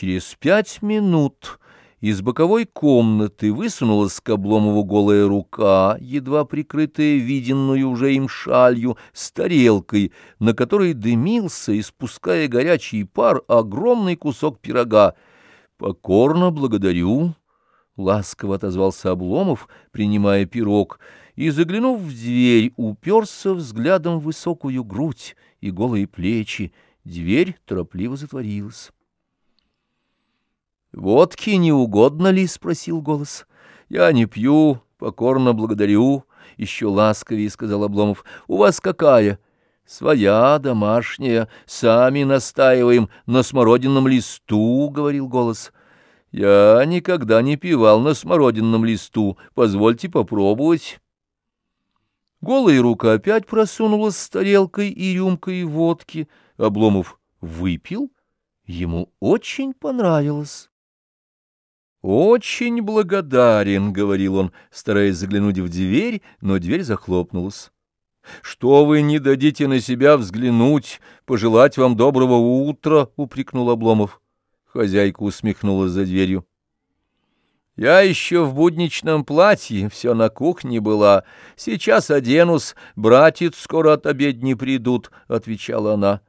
Через пять минут из боковой комнаты высунулась к Обломову голая рука, едва прикрытая виденную уже им шалью, с тарелкой, на которой дымился, испуская горячий пар, огромный кусок пирога. «Покорно благодарю», — ласково отозвался Обломов, принимая пирог, и, заглянув в дверь, уперся взглядом в высокую грудь и голые плечи. Дверь торопливо затворилась. «Водки не угодно ли?» — спросил голос. «Я не пью, покорно благодарю», — еще ласковее сказал Обломов. «У вас какая?» «Своя, домашняя, сами настаиваем на смородинном листу», — говорил голос. «Я никогда не пивал на смородинном листу, позвольте попробовать». Голая рука опять просунулась с тарелкой и рюмкой водки. Обломов выпил. Ему очень понравилось. «Очень благодарен», — говорил он, стараясь заглянуть в дверь, но дверь захлопнулась. «Что вы не дадите на себя взглянуть, пожелать вам доброго утра?» — упрекнул Обломов. Хозяйка усмехнулась за дверью. «Я еще в будничном платье, все на кухне была. Сейчас оденусь, братец скоро от обедни придут», — отвечала она.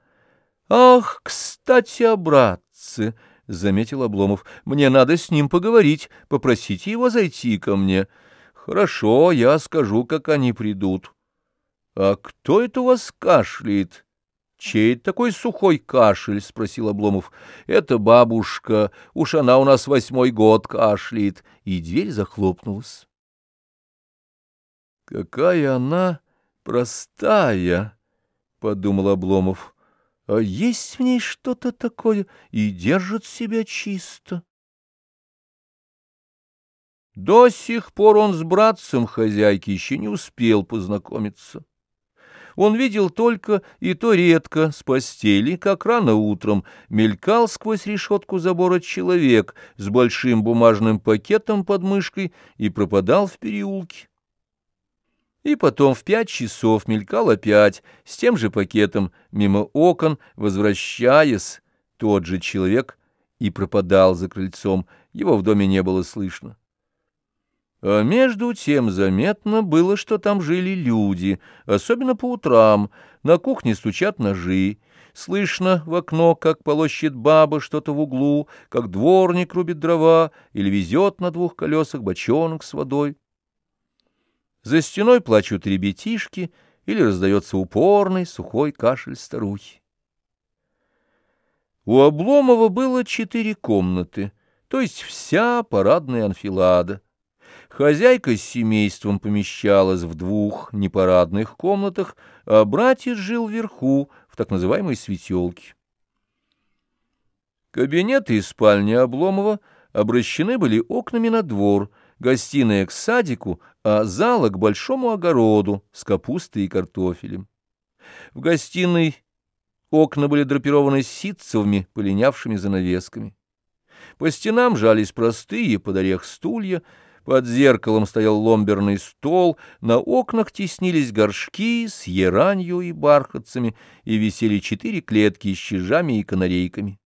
«Ах, кстати, о братце!» — заметил Обломов. — Мне надо с ним поговорить. Попросите его зайти ко мне. — Хорошо, я скажу, как они придут. — А кто это у вас кашляет? — Чей такой сухой кашель? — спросил Обломов. — Это бабушка. Уж она у нас восьмой год кашляет. И дверь захлопнулась. — Какая она простая! — подумал Обломов. — а есть в ней что-то такое и держит себя чисто. До сих пор он с братцем хозяйки еще не успел познакомиться. Он видел только, и то редко, с постели, как рано утром, мелькал сквозь решетку забора человек с большим бумажным пакетом под мышкой и пропадал в переулке. И потом в пять часов мелькал опять с тем же пакетом мимо окон, возвращаясь, тот же человек и пропадал за крыльцом, его в доме не было слышно. А между тем заметно было, что там жили люди, особенно по утрам, на кухне стучат ножи, слышно в окно, как полощет баба что-то в углу, как дворник рубит дрова или везет на двух колесах бочонок с водой. За стеной плачут ребятишки или раздается упорный сухой кашель старухи. У Обломова было четыре комнаты, то есть вся парадная анфилада. Хозяйка с семейством помещалась в двух непарадных комнатах, а братец жил вверху, в так называемой светелке. Кабинеты и спальня Обломова обращены были окнами на двор, гостиная к садику, а зала к большому огороду с капустой и картофелем. В гостиной окна были драпированы ситцевыми, полинявшими занавесками. По стенам жались простые под орех стулья, под зеркалом стоял ломберный стол, на окнах теснились горшки с еранью и бархатцами, и висели четыре клетки с чижами и канарейками.